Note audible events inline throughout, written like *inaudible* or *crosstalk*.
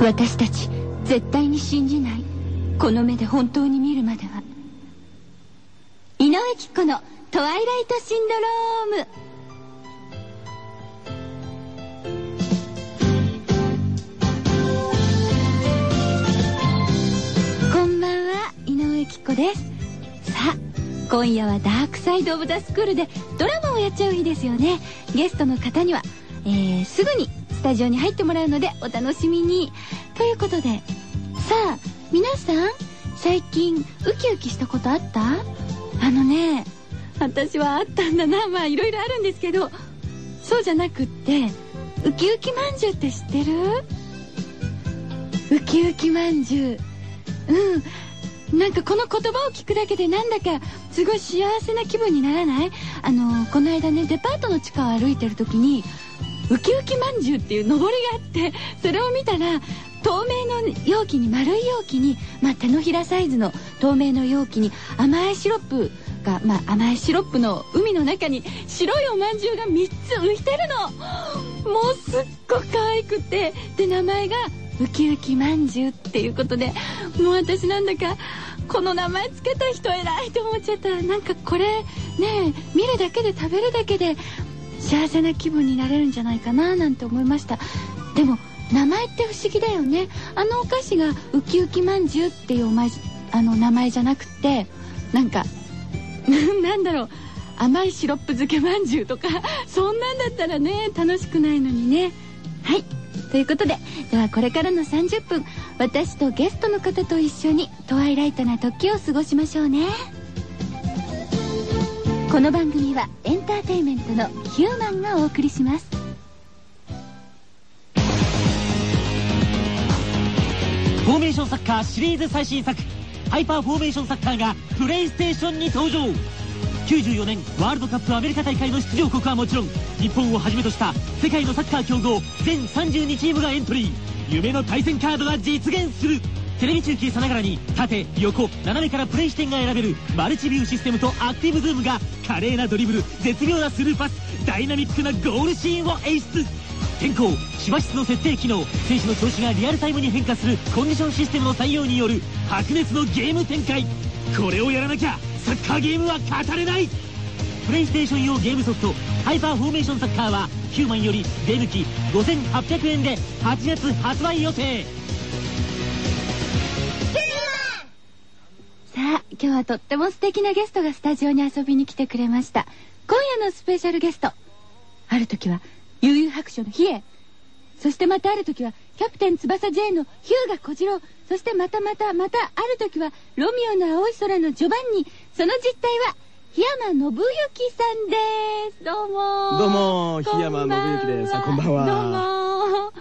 私たち絶対に信じない。この目で本当に見るまでは。井上貴子の「トワイライトシンドローム」こんばんは井上貴子です。さあ今夜はダークサイド・オブ・ザ・スクールでドラマをやっちゃう日ですよね。ゲストの方には、えー、すぐにスタジオに入ってもらうのでお楽しみに。ということでさあ皆さん最近ウキウキしたことあった？あのね私はあったんだな。まあいろいろあるんですけどそうじゃなくってウキウキまんじゅうって知ってる？ウキウキまんじゅう。うん。なんかこの言葉を聞くだけでなんだかすごい幸せな気分にならない？あのこの間ねデパートの地下を歩いてる時にウキウキまんじゅうっていうのぼりがあってそれを見たら透明の容器に丸い容器に、まあ、手のひらサイズの透明の容器に甘いシロップが、まあ、甘いシロップの海の中に白いおまんじゅうが3つ浮いてるのもうすっごく可愛くてで名前がウキウキまんじゅうっていうことでもう私なんだかこの名前つけた人偉いと思っちゃった。なんかこれね見るだけで食べるだけで幸せな気分になれるんじゃないかななんて思いました。でも名前って不思議だよね。あのお菓子がウキウキまんじゅうっていうお前あの名前じゃなくてなんか *laughs* なんだろう。甘いシロップ漬けまんじゅうとか *laughs* そんなんだったらね楽しくないのにね。はい。ということでではこれからの30分私とゲストの方と一緒にトワイライトな時を過ごしましょうね。この番組はエンターテインメントのヒューマンがお送りします。フォーメーションサッカーシリーズ最新作ハイパーフォーメーションサッカーがプレイステーションに登場。94年ワールドカップアメリカ大会の出場国はもちろん日本をはじめとした世界のサッカー強豪全32チームがエントリー。夢の対戦カードが実現する。テレビ中継さながらに縦横斜めからプレイ視点が選べるマルチビューシステムとアクティブズームが華麗なドリブル絶妙なスルーパスダイナミックなゴールシーンを演出。天候芝室の設定機能選手の調子がリアルタイムに変化するコンディションシステムの採用による白熱のゲーム展開。これをやらなきゃサッカーゲームは語れない。プレイステーション用ゲームソフトハイパーフォーメーションサッカーはヒューマンより税抜き5800円で8月発売予定。今日はとっても素敵なゲストがスタジオに遊びに来てくれました。今夜のスペシャルゲストある時は悠々白書のヒエ。そしてまたある時はキャプテン翼 J のヒューガ小次郎。そしてまたまたまたある時はロミオの青い空のジョバンニその実態は檜山信之さんです。どうも。どうも檜山信之です。あこんばんは。どうも。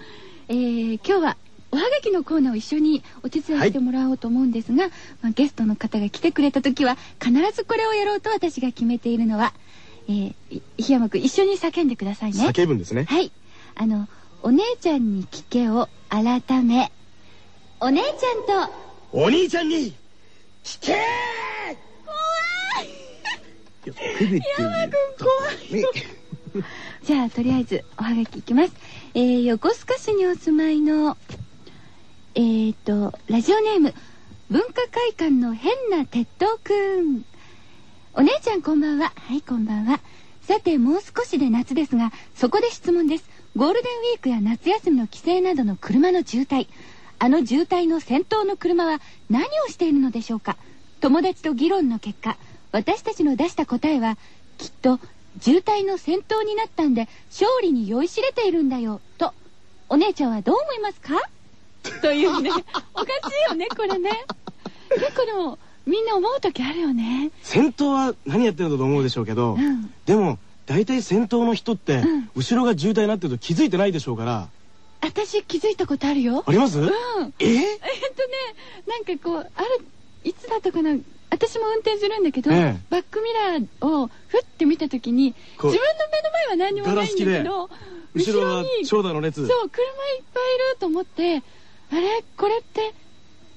えー、今日はおはがきのコーナーを一緒にお手伝いしてもらおうと思うんですが、はい、まあ、ゲストの方が来てくれた時は必ずこれをやろうと私が決めているのは、えー、檜山君一緒に叫んでくださいね。叫ぶんですね。はい。あのお姉ちゃんに聞けを改めお姉ちゃんとお兄ちゃんに聞け怖い。い山君怖い。じゃあとりあえずおはがきいきます、えー、横須賀市にお住まいのえーとラジオネーム文化会館の変な鉄塔くん。お姉ちゃんこんばんは。はいこんばんは。さてもう少しで夏ですがそこで質問です。ゴールデンウィークや夏休みの帰省などの車の渋滞。あの渋滞の先頭の車は何をしているのでしょうか。友達と議論の結果私たちの出した答えはきっと渋滞の先頭になったんで勝利に酔いしれているんだよ。とお姉ちゃんはどう思いますか？*laughs* というね。おかしいよねこれね。結構でもみんな思う時あるよね。先頭は何やってるんだと思うでしょうけど、うん、でも大体先頭の人って、うん、後ろが渋滞になってると気づいてないでしょうから。私気づいたことあるよ。あります？うん。え？ー、えっとねなんかこうあるいつだったかな。私も運転するんだけど、ええ、バックミラーをふって見た時に自分の目の前は何にもないんだけど後ろは長蛇の列。そう車いっぱいいると思ってあれ？これって？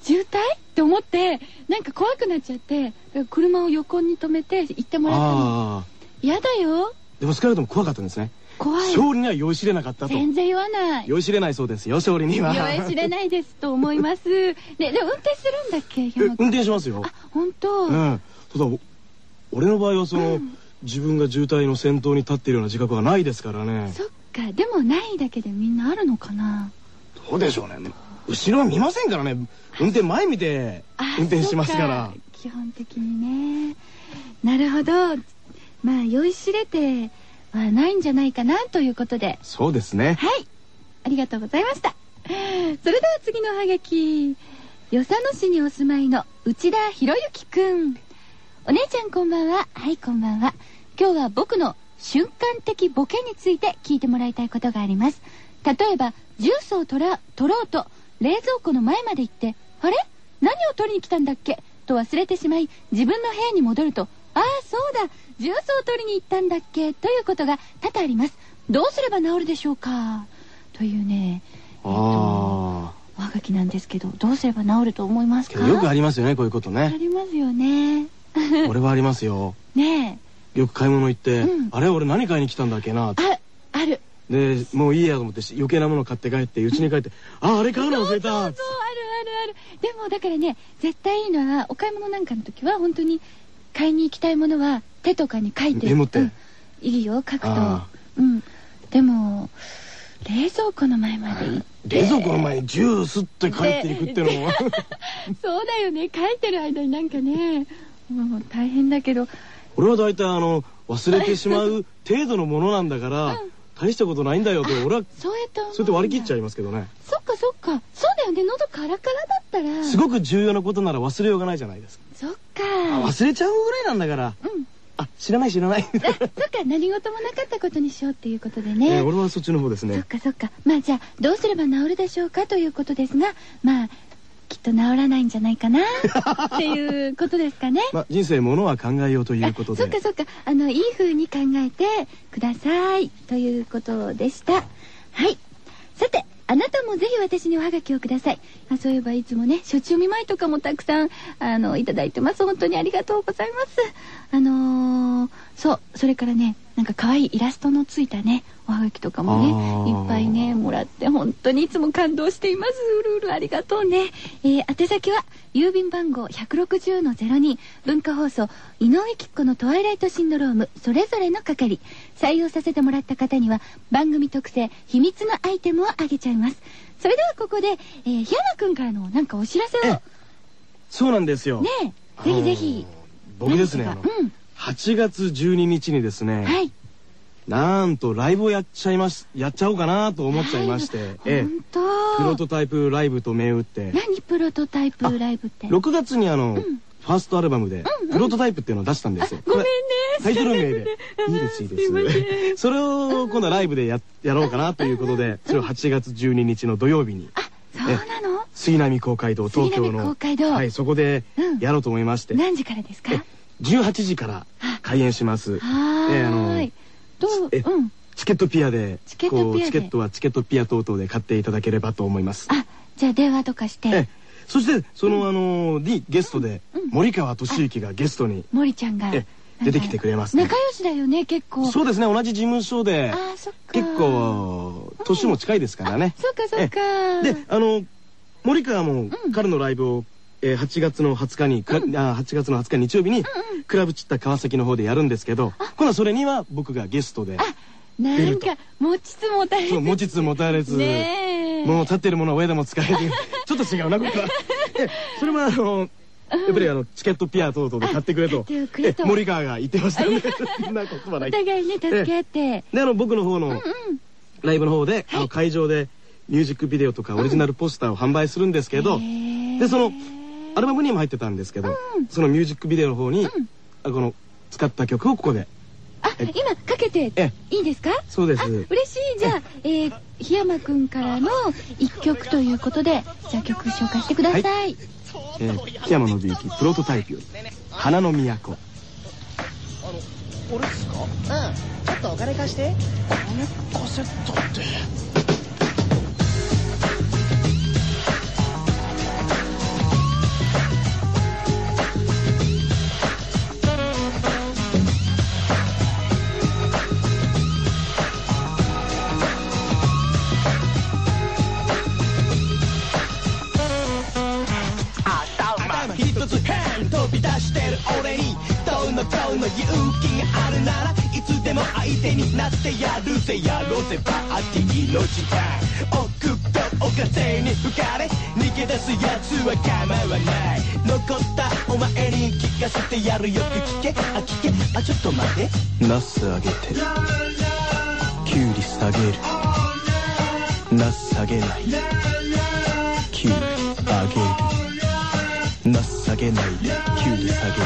渋滞？って思ってなんか怖くなっちゃって車を横に止めて行ってもらったの。嫌だよ。でも少なくとも怖かったんですね。怖い。勝利には酔いしれなかったと。全然言わない。酔いしれないそうですよ勝利には。酔いしれないですと思います。ねでも運転するんだっけ？運転しますよ。あ本当、うん。ただお俺の場合はその、うん。自分が渋滞の先頭に立っているような自覚がないですからね。そっか。でもないだけでみんなあるのかな？どうでしょうね後ろ見ませんからね。運転前見てあ運転しますから。基本的にね。なるほど。まあ酔いしれてはないんじゃないかなということで。そうですね。はい。ありがとうございました。それでは次のおはがき与謝野市にお住まいの内田博之くん。お姉ちゃんこんばんは。はいこんばんは。今日は僕の瞬間的ボケについて聞いてもらいたいことがあります。例えばジュースを取ら取ろうと冷蔵庫の前まで行ってあれ？何を取りに来たんだっけ？と忘れてしまい自分の部屋に戻るとああそうだジュースを取りに行ったんだっけ？ということが多々あります。どうすれば治るでしょうか？というねあおはがきなんですけどどうすれば治ると思いますか？あよくありますよねこういうことあねりますよね。*laughs* 俺はありますよ。ねよく買い物行って、うん。あれ？俺何買いに来たんだっけな？えああるでもういいやと思って余計なもの買って帰って家に帰ってああれ買うの？忘れたそうそうあるあるある。でもだからね絶対いいのはお買い物なんかの時は本当に買いに行きたいものは手とかに書いてメモって。うん。いいよ書くと。あうん。でも冷蔵庫の前まで行って。冷蔵庫の前にジュースって帰っていくっていうのも。*laughs* そうだよね。書いてる間になんかねもう大変だけど。俺は大体あの忘れてしまう程度のものなんだから、大したことないんだよと俺はそうやってそうやって割り切っちゃいますけどね。そっかそっか。そうだよね。喉カラカラだったら。すごく重要なことなら忘れようがないじゃないですか。そっか。あ忘れちゃうぐらいなんだから。うん。あ知らない知らない、あそっか。何事もなかったことにしようっていうことでえね、ー俺はそっちの方ですそっねかそっか。まあじゃあどうすれば治るでしょうかということですが。まあきっと治らないんじゃないかな *laughs* っていうことですかね。まあ人生ものは考えようということで。あそっかそっか。あのいい風に考えてください。ということでした。はい。さてあなたもぜひ私におはがきをください。あそういえばいつもね処置お見舞いとかもたくさんあのいただいてます。本当にありがとうございます。あのーそうそれからねなんか可愛いイラストのついたねおはがきとかもねいっぱいねもらって本当にいつも感動しています。うるうるありがとうね、えー宛先は郵便番号160-02文化放送井上貴子のトワイライトシンドロームそれぞれの係。採用させてもらった方には番組特製秘密のアイテムをあげちゃいます。それではここで、えー、檜山くんからのなんかお知らせを。そうなんですよ。えぜひぜひ。僕ですね。うん8月12日にですね、はい。なんとライブをやっちゃいますやっちゃおうかなと思っちゃいまして、えプロトタイプライブと銘打って。何プロトタイプライブって？6月にあの、ん。ファーストアルバムで、プロトタイプっていうのを出したんです。よ。ごめんね。タイトル名で。*laughs* いいです、いいです。それを今度はライブでややろうかなということで、それを8月12日の土曜日に、あそうなの？杉並公会堂、東京の、公会堂。はい、そこでうん。やろうと思いまして、何時からですか？え18時から開演します。はえあのーいどうえうん。チケットピアで、チケットピアチケットはチケットピア等々で買っていただければと思います。あじゃあ電話とかして。えそして、その、あの、にゲストで、うん。森川俊之がゲストに、森ちゃんが。え出てきてくれますね。仲良しだよね結構。そうですね、同じ事務所で、結構、年も近いですからね。そっかそっか。で、あの、森川もん。彼のライブを、えー8月の20日に、かあ8月の20日日曜日に、クラブチッタ川崎の方でやるんですけど、今度はそれには僕がゲストで、なんか持ちつ持たれつそう持ちつ持たれつ、ねえ。もう立ってるものは親でも使えず、*laughs* ちょっと違うな、これは。えそれはあの、やっぱりあの、チケットピア等々で買ってくれと。あ買ってくれと。え森川が言ってました。ので、なんか困らおない。互いね助け合って。で、あの、僕の方のうんライブの方で、あの、会場でミュージックビデオとかオリジナルポスターを販売するんですけど、で、その、アルバムにも入ってたんですけど、うんそのミュージックビデオの方に、この、使った曲をここで、あ今かけてえいいですか？そうです。あ嬉しい。じゃあえー檜山くんからの一曲ということでじゃあ曲紹介してください。えー、木山信之プロトタイプより、花の都。俺っすか？うん。ちょっとお金貸して。金貸せったって「相手になってやるぜやろうぜパーティーの時間奥とお風に吹かれ逃げ出すやつは構わない。残ったお前に聞かせてやるよく聞け。あ聞け。あちょっと待って。ナス上げ。てキュウリ下げる。ナス下げないキュウリ上げるナス下げないで。キュウリ下げる。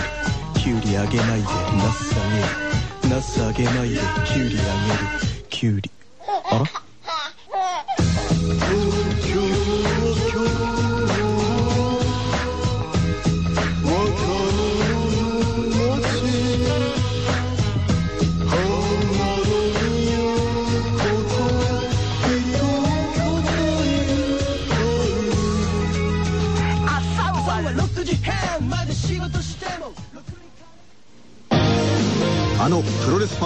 キュウリ上げないで。ナス下げる。ナス上げないでキュウリあげる。キュウリ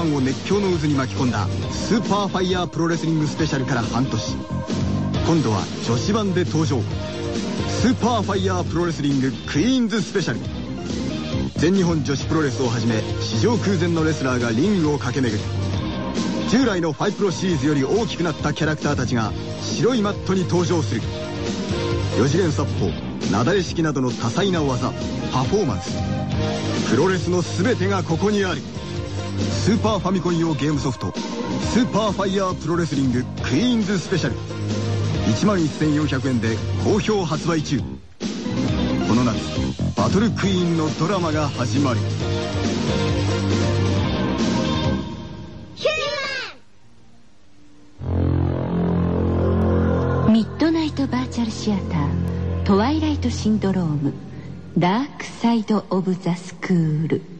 ァンを熱狂の渦に巻き込んだスーパーファイヤープロレスリングスペシャルから半年。今度は女子版で登場。スーパーファイヤープロレスリングクイーンズスペシャル。全日本女子プロレスをはじめ史上空前のレスラーがリングを駆け巡る。従来のファイプロシリーズより大きくなったキャラクターたちが白いマットに登場する。4次元殺法なだれ式などの多彩な技パフォーマンス。プロレスの全てがここにある。スーパーファミコン用ゲームソフト「スーパーファイヤープロレスリングクイーンズスペシャル」1万1400円で好評発売中。この夏バトルクイーンのドラマが始まる。ミッドナイトバーチャルシアタートワイライトシンドロームダークサイド・オブ・ザ・スクール。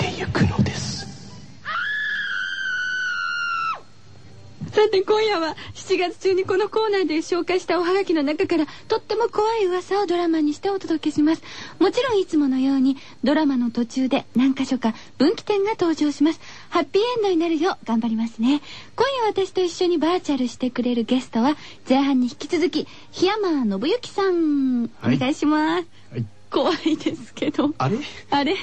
ゆくのです。さて今夜は7月中にこのコーナーで紹介したおはがきの中からとっても怖い噂をドラマにしてお届けします。もちろんいつものようにドラマの途中で何箇所か分岐点が登場します。ハッピーエンドになるよう頑張りますね。今夜私と一緒にバーチャルしてくれるゲストは前半に引き続き檜山信之さん、はい。お願いします、はい怖いですけど。あれ？あれ？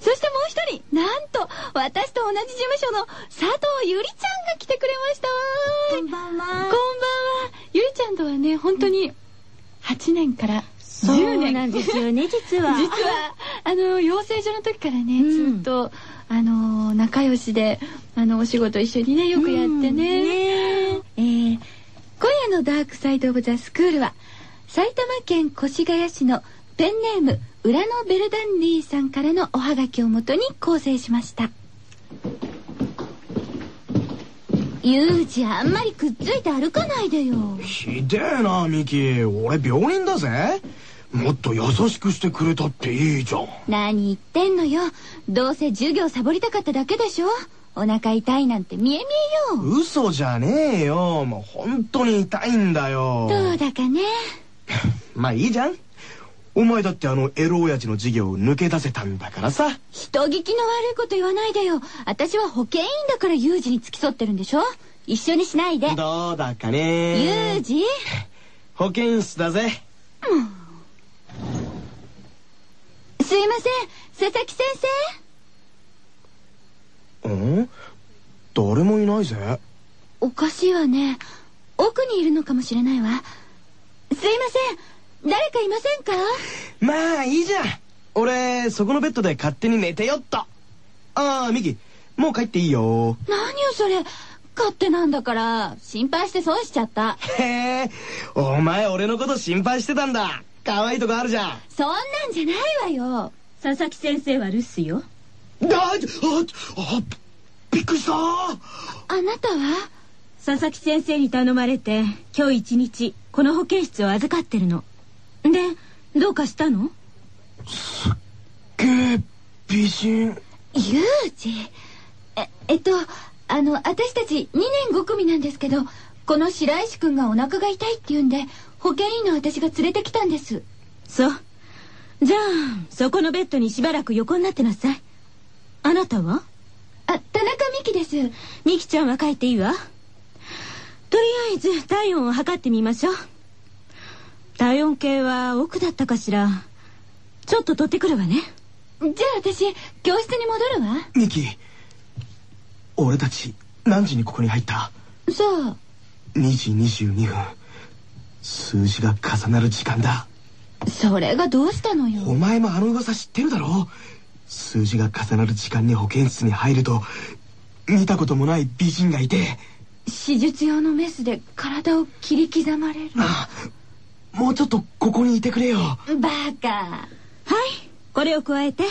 そしてもう一人なんと私と同じ事務所の佐藤ゆりちゃんが来てくれました。わこんばんは。こんばんは。ゆりちゃんとはね本当に8年から10年。なんですよね実は。*laughs* 実はあの養成所の時からね、うん。ずっとあの仲良しであのお仕事一緒にねよくやってね,、うんね。えー今夜の「ダークサイド・オブ・ザ・スクールは」埼玉県越谷市のペンネーム裏のベルダンディさんからのおはがきをもとに構成しました。ユージあんまりくっついて歩かないでよ。ひでえなミキ。俺病人だぜ。もっと優しくしてくれたっていいじゃん。何言ってんのよ。どうせ授業サボりたかっただけでしょ。お腹痛いなんて見え見えよ。嘘じゃねえよ。もう本当に痛いんだよ。どうだかね。*laughs* まあいいじゃんお前だってあのエロ親父の授業を抜け出せたんだからさ。人聞きの悪いこと言わないでよ。私は保健員だからユージに付き添ってるんでしょ？一緒にしないで。どうだかユね。ージ *laughs* 保健室だぜ。すいません。佐々木先うん？誰もいないぜ。生おかしいわね。奥にいるのかもしれないわ。すいません誰かいませんか？まあいいじゃん。俺そこのベッドで勝手に寝てよっと。ああミキもう帰っていいよ。何よそれ。勝手なんだから心配して損しちゃった。へえお前俺のこと心配してたんだ。可愛いとこあるじゃん。そんなんじゃないわよ。佐々木先生は留守よ。あああびっくりした。あなたは？佐々木先生に頼まれて今日一日この保健室を預かってるのでどうかしたの？げえ美人。ユージ。ええっとあの私たち2年5組なんですけどこの白石君がお腹が痛いって言うんで保健医の私が連れてきたんです。そう。じゃあそこのベッドにしばらく横になってなさい。あなたは？あ田中美希です。ミキちゃんは帰っていいわ。とりあえず体温を測ってみましょう体温計は奥だったかしら。ちょっと取ってくるわね。じゃあ私教室に戻るわ。ミキ俺たち何時にここに入った？さあ2時22分。数字が重なる時間だ。それがどうしたのよ。お前もあの噂知ってるだろ？数字が重なる時間に保健室に入ると見たこともない美人がいて。手術用のメスで体を切り刻まれる。あもうちょっとここにいてくれよ。バカ。はい？これを加えて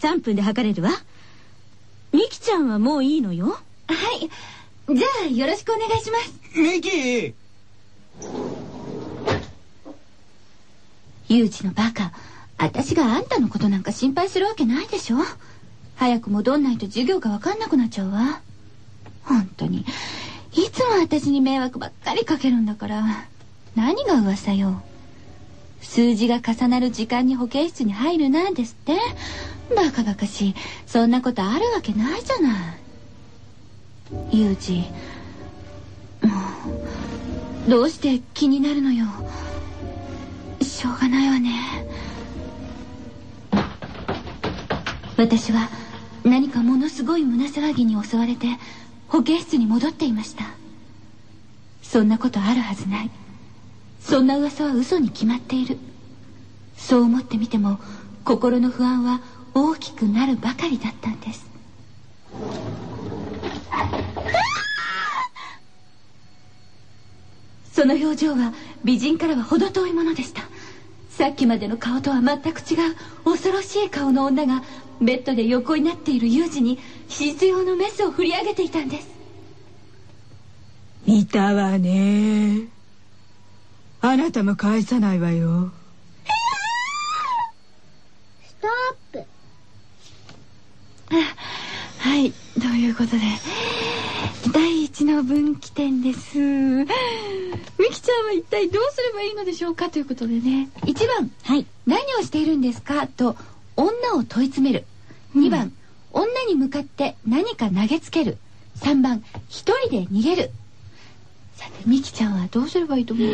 3分で測れるわ。ミキちゃんはもういいのよ。はい。じゃあよろしくお願いします。ミキ！ユージのバカ私があんたのことなんか心配するわけないでしょ。早く戻んないと授業が分かんなくなっちゃうわ。本当に。いつも私に迷惑ばっかりかけるんだから何が噂よ。数字が重なる時間に保健室に入るなんですって。バカバカしい。そんなことあるわけないじゃない。ユージ。もうどうして気になるのよ。しょうがないわね。私は何かものすごい胸騒ぎに襲われて保健室に戻っていました。そんなことあるはずない。そんな噂は嘘に決まっている。そう思ってみても心の不安は大きくなるばかりだったんです。その表情は美人からは程遠いものでした。さっきまでの顔とは全く違う恐ろしい顔の女がベッドで横になっているユージに手術用のメスを振り上げていたんです。見たわね。あなたも返さないわよ。ストップはいということで第一の分岐点です。みきちゃんは一体どうすればいいのでしょうかということでね。1番はい。何をしているんですかと女を問い詰める。2番、女に向かって何か投げつける。3番一人で逃げるさてみきちゃんはどうすればいいと思う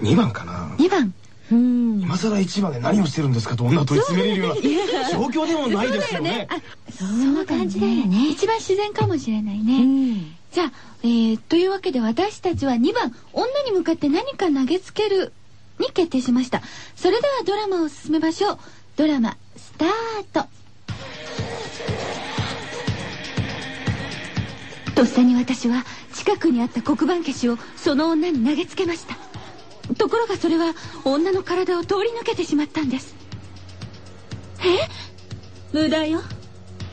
？2番かな。2番。うん。今更1番で何をしてるんですかと女問い詰めれるような。状況でもないですよね。あそんな感じだよね。一番自然かもしれないね、うん。じゃあ、えー、というわけで私たちは2番女に向かって何か投げつけるに決定しました。それではドラマを進めましょう。ドラマスタートとっさに私は近くにあった黒板消しをその女に投げつけました。ところがそれは女の体を通り抜けてしまったんです。え？無駄よ。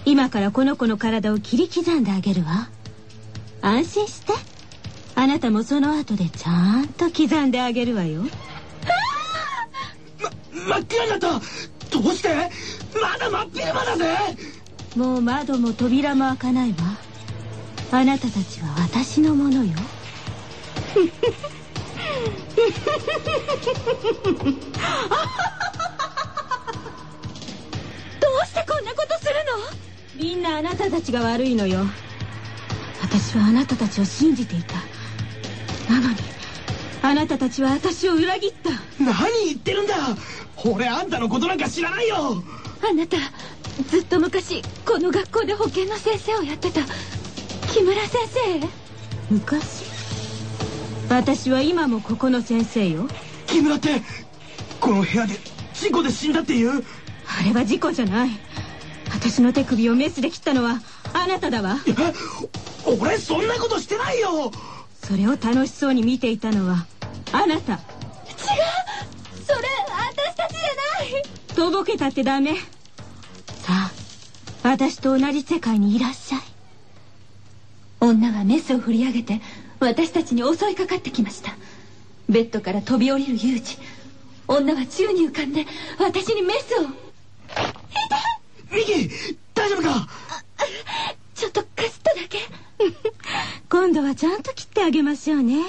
今からこの子の体を切り刻んであげるわ。安心して。あなたもその後でちゃんと刻んであげるわよ。真っ暗になったどうして？まだ真っ昼間だぜ。もう窓も扉も開かないわあなたたちは私のものよ。*laughs* どうしてこんなことするの？みんなあなたたちが悪いのよ。私はあなたたちを信じていた。なのにあなたたちは私を裏切った。何言ってるんだ？俺あんたのことなんか知らないよ。あなたずっと昔この学校で保健の先生をやってた木村先生？昔？私は今もここの先生よ。木村ってこの部屋で事故で死んだっていう？あれは事故じゃない。私の手首をメスで切ったのはあなただわ。え俺そんなことしてないよ！それを楽しそうに見ていたのはあなた。違う！それ私たちじゃない！とぼけたってダメ。さあ私と同じ世界にいらっしゃい女はメスを振り上げて私たちに襲いかかってきました。ベッドから飛び降りるユージ女は宙に浮かんで私にメスを。ミキ大丈夫か？ちょっとかすっただけ。*laughs* 今度はちゃんと切ってあげましょうね。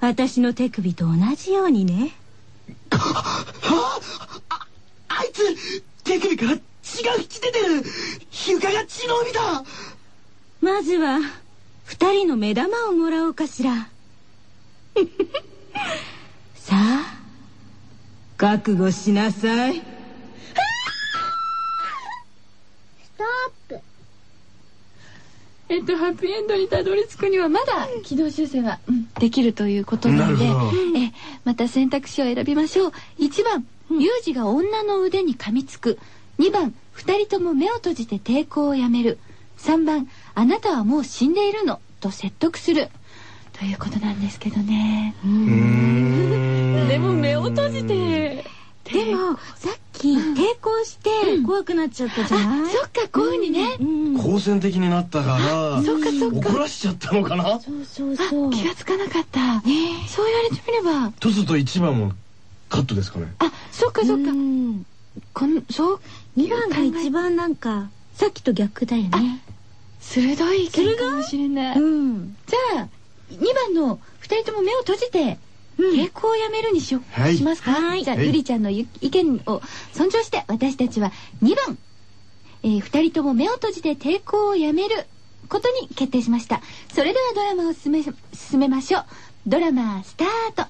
私の手首と同じようにね。は *laughs* ああいつ手首から血が吹き出てる。床が血の海だまずは二人の目玉をもらおうかしら。*laughs* さあ覚悟しなさい。えっとハッピーエンドにたどり着くにはまだ軌道修正が、うんできるということなのでえまた選択肢を選びましょう。1番ユージが女の腕に噛みつく。2番2人とも目を閉じて抵抗をやめる。3番あなたはもう死んでいるの。と説得する。ということなんですけどね。でも目を閉じて。でもさっき抵抗して怖くなっちゃったじゃない、そっかこういうふうにね、うん。好戦的になったからそっかそっか。怒らしちゃったのかな？そうそうあそう。気がつかなかった、そう言われてみれば。とすると1番もカットですかね。あそっかそっか、うん。こんそう？2番が一番なんかさっきと逆だよね鋭い意見かもしれない、うん。じゃあ2番の2人とも目を閉じてうん。抵抗をやめるにしよ、はい。しますか、はい。じゃあはい。ゆりちゃんのゆ意見を尊重して私たちは2番、えー、2人とも目を閉じて抵抗をやめることに決定しました。それではドラマを進め進めましょう。ドラマスタート。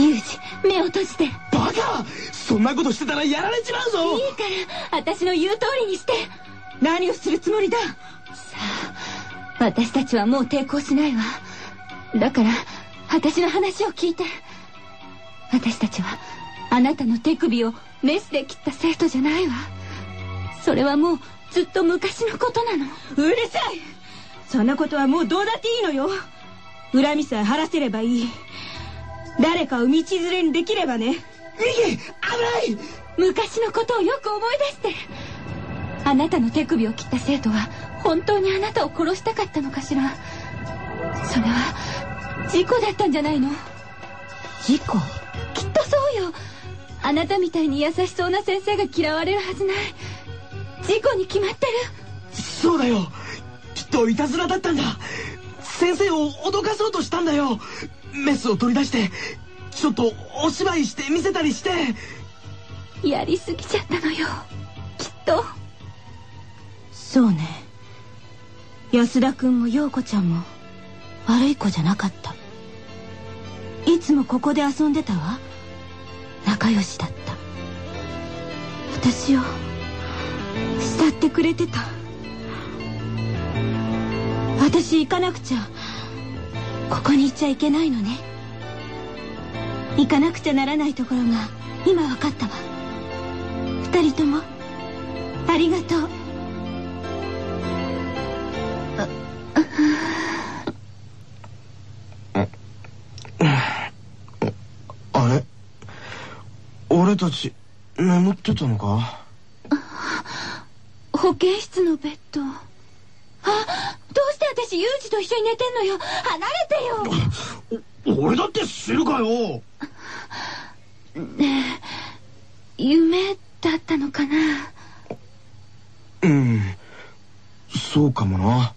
ユージ目を閉じて。バカそんなことしてたらやられちまうぞ。から私の言う通りにして。何をするつもりだ。私たちはもう抵抗しないわ。だから私の話を聞いて。私たちはあなたの手首をメスで切った生徒じゃないわ。それはもうずっと昔のことなの。うるさい。そんなことはもうどうだっていいのよ。恨みさえ晴らせればいい。誰かを道連れにできればね危ない。昔のことをよく思い出して。あなたの手首を切った生徒は本当にあなたを殺したかったのかしら。それは事故だったんじゃないの？事故？きっとそうよ。あなたみたいに優しそうな先生が嫌われるはずない。事故に決まってる。そうだよ。きっといたずらだったんだ。先生を脅かそうとしたんだよ。メスを取り出してちょっとお芝居して見せたりして。やりすぎちゃったのよ。きっと。そうね。安田君も陽子ちゃんも悪い子じゃなかった。いつもここで遊んでたわ。仲良しだった。私を慕ってくれてた。私行かなくちゃ。ここにいちゃいけないのね行かなくちゃならないところが今分かったわ。二人とも。ありがとう。あれ？俺たち眠ってたのか？保健室のベッド。あどうして私ユージと一緒に寝てんのよ？離れてよ！俺だって知るかよ夢だったのかな？うんそうかもな。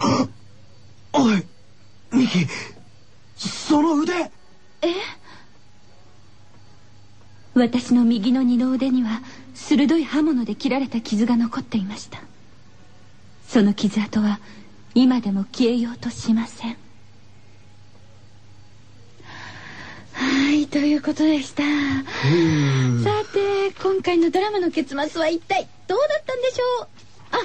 あ *gasps* おいミキその腕。え？私の右の二の腕には鋭い刃物で切られた傷が残っていました。その傷跡は今でも消えようとしませんはいということでした。さて今回のドラマの結末は一体どうだったんでしょう？あ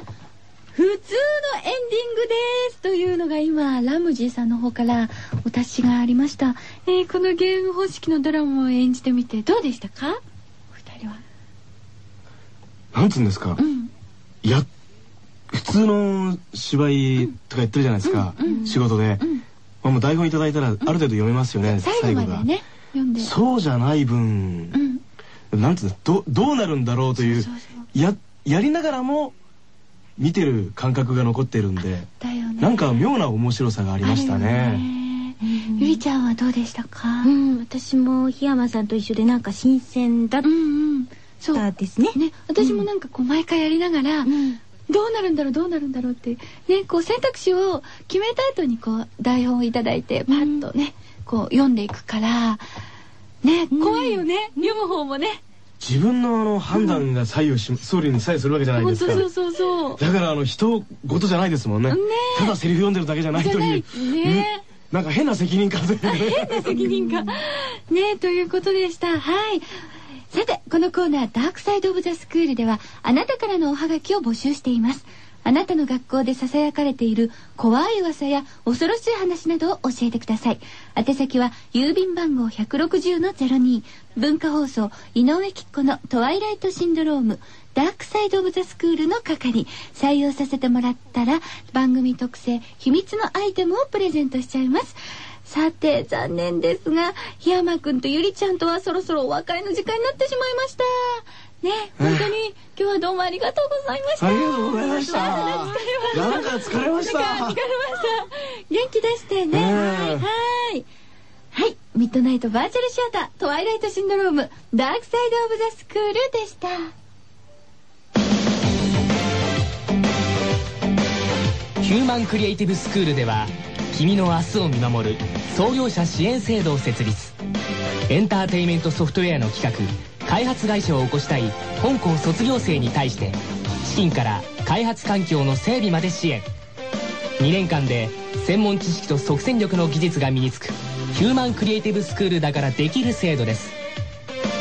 普通のエンディングですというのが今ラムジーさんの方からお達しがありました、えーこのゲーム方式のドラマを演じてみてどうでしたか？お二人は。なんつうんですか、うん。いや普通の芝居とかやってるじゃないですか、仕事で、まあ、もう台本いただいたらある程度読めますよね、最後までね読んで。そうじゃない分う、ん。なんつうのどどうなるんだろうというややりながらも見てる感覚が残ってるんでだよね。なんか妙な面白さがありましたね。ゆりちゃんはどうでしたか？うん私も檜山さんと一緒でなんか新鮮だっうんうんそう。たですね。ね私もなんかこう毎回やりながら、うん。どうなるんだろうどうなるんだろうってねこう選択肢を決めた後にこう台本をいただいてパッとね、こう読んでいくからね怖いよね、読む方もね。自分のあの判断が左右し総理に左右するわけじゃない本ですか。当そうそうそう。だからあの人事じゃないですもんね。ね。ただセリフ読んでるだけじゃないというね。うん。なんか変な責任感という変な責任が。*laughs* ねということでした。はい。さて、このコーナー、ダークサイドオブザスクールでは、あなたからのおはがきを募集しています。あなたの学校で囁かれている怖い噂や恐ろしい話などを教えてください。宛先は郵便番号160-02文化放送井上貴子のトワイライトシンドロームダークサイドオブザスクールの係採用させてもらったら番組特製秘密のアイテムをプレゼントしちゃいます。さて残念ですが檜山くんとゆりちゃんとはそろそろお別れの時間になってしまいましたね本当に今日はどうもありがとうございました。ありがとうございました。疲れました。なんか疲れました。なんか疲れました。元気出してね、はいはい。ミッドナイトバーチャルシアタートワイライトシンドロームダークサイドオブザスクールでした。ヒューマンクリエイティブスクールでは君の明日を見守る創業者支援制度を設立。エンターテインメントソフトウェアの企画開発会社を起こしたい本校卒業生に対して資金から開発環境の整備まで支援。2年間で専門知識と即戦力の技術が身につくヒューマンクリエイティブスクールだからできる制度です。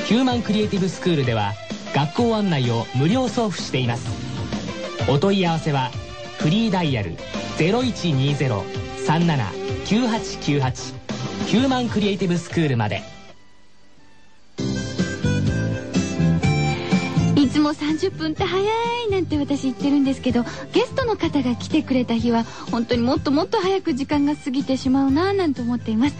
ヒューマンクリエイティブスクールでは学校案内を無料送付しています。お問い合わせはフリーダイヤル0120-379898ヒューマンクリエイティブスクールまで。つも30分って早いなんて私言ってるんですけどゲストの方が来てくれた日は本当にもっともっと早く時間が過ぎてしまうなぁなんて思っています。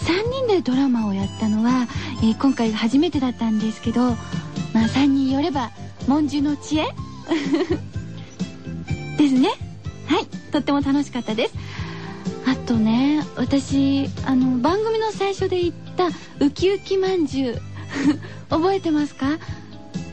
3人でドラマをやったのは、えー今回が初めてだったんですけどまあ3人よれば文殊の知恵？*laughs* ですね。はい。とっても楽しかったです。あとね私あの番組の最初で言ったウキウキまんじゅう。*laughs* 覚えてますか？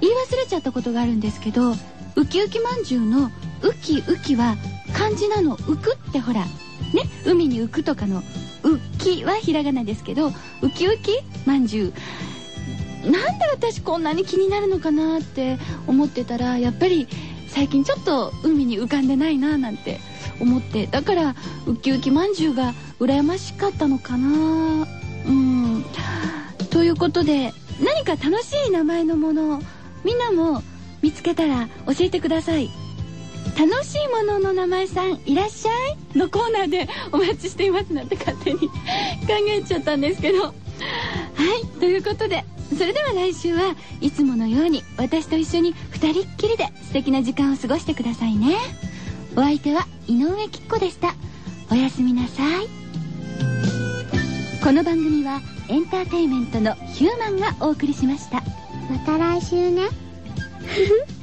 言い忘れちゃったことがあるんですけどウキウキまんじゅうのウキウキは漢字なの浮くってほら。ね海に浮くとかのウキはひらがなですけどウキウキまんじゅう。なんで私こんなに気になるのかなって思ってたらやっぱり最近ちょっと海に浮かんでないななんて思って。だからウキウキまんじゅうが羨ましかったのかな。うん。ということで何か楽しい名前のものをみんなも見つけたら教えてください。楽しいものの名前さんいらっしゃい。のコーナーで *laughs* お待ちしていますなんて勝手に *laughs* 考えちゃったんですけど。はい。ということでそれでは来週はいつものように私と一緒に二人っきりで素敵な時間を過ごしてくださいね。お相手は井上貴子でした。おやすみなさい。この番組はエンターテインメントのヒューマンがお送りしましたまた来週ね。*laughs*